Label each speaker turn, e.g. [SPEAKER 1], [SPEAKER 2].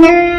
[SPEAKER 1] Mm-hmm.